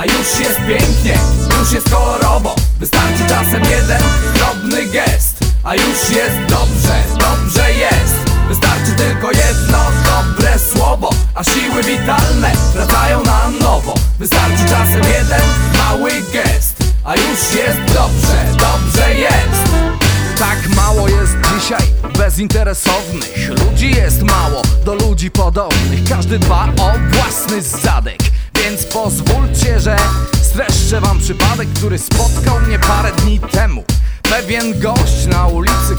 a już jest pięknie Już jest kolorowo Wystarczy czasem jeden drobny gest A już jest dobrze, dobrze jest. Wystarczy tylko jedno dobre słowo A siły witalne wracają na nowo. Wystarczy czasem jeden mały gest A już jest dobrze, dobrze jest. Tak mało jest dzisiaj bezinteresownych Ludzi jest mało do ludzi podobnych Każdy dba o własny zadek. Więc pozwólcie, że streszczę wam przypadek Który spotkał mnie parę dni temu. Pewien gość na ulicy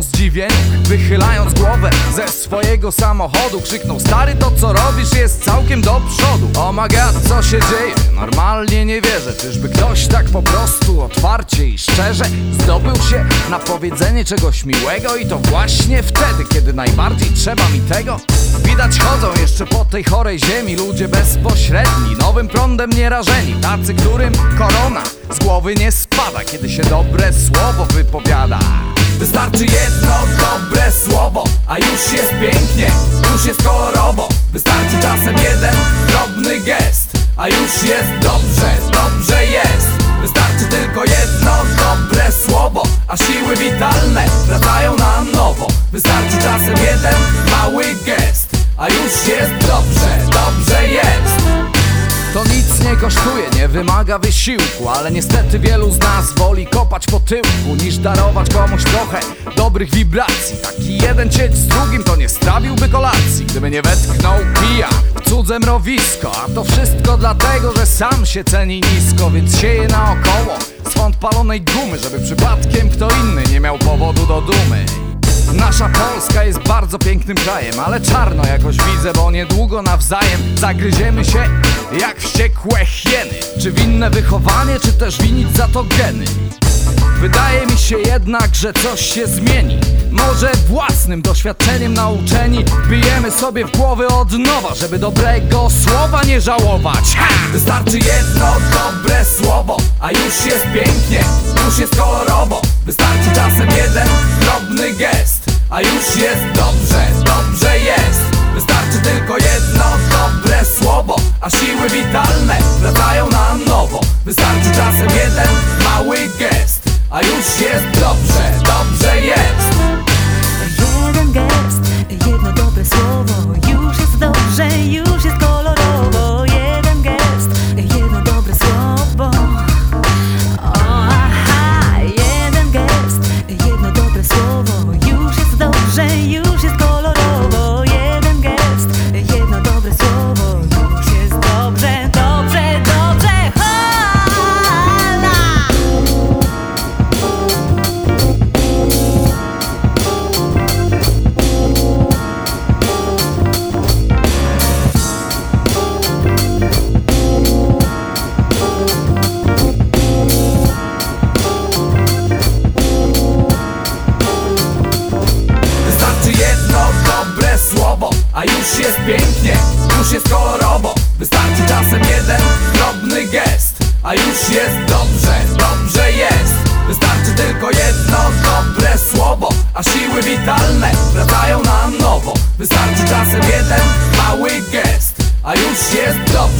ku mojemu zdziwieniu Wychylając głowę ze swojego samochodu Krzyknął stary to co robisz jest całkiem do przodu. Oh my god co się dzieje? Normalnie nie wierzę. Czyżby ktoś tak po prostu otwarcie i szczerze Zdobył się na powiedzenie czegoś miłego? I to właśnie wtedy kiedy najbardziej trzeba mi tego. Widać chodzą jeszcze po tej chorej ziemi Ludzie bezpośredni, nowym prądem nierażeni Tacy którym korona z głowy nie spada. Kiedy się dobre słowo wypowiada Wystarczy jedno dobre słowo, a już jest pięknie, już jest kolorowo Wystarczy czasem jeden drobny gest, a już jest dobrze, dobrze jest. Wystarczy tylko jedno dobre słowo, a siły witalne wracają na nowo. Wystarczy czasem jeden nie wymaga wysiłku Ale niestety wielu z nas woli kopać po tyłku Niż darować komuś trochę dobrych wibracji. Taki jeden cieć z drugim to nie strawiłby kolacji. Gdyby nie wetknął kija w cudze mrowisko A to wszystko dlatego, że sam się ceni nisko Więc sieje naokoło swąd palonej gumy Żeby przypadkiem kto inny nie miał powodu do dumy Nasza Polska jest bardzo pięknym krajem, ale czarno jakoś widzę, bo niedługo nawzajem zagryziemy się jak wściekłe hieny. Czy winne wychowanie, czy też winić za to geny? Wydaje mi się jednak, że coś się zmieni. Może własnym doświadczeniem nauczeni bijemy sobie w głowy od nowa, żeby dobrego słowa nie żałować. Ha! Wystarczy jedno dobre słowo, a już jest pięknie, już jest kolorowo jest dobrze, jest pięknie, już jest kolorowo. Wystarczy czasem jeden drobny gest, a już jest dobrze, dobrze jest. Wystarczy tylko jedno dobre słowo, a siły witalne wracają na nowo. Wystarczy czasem jeden mały gest, a już jest dobrze,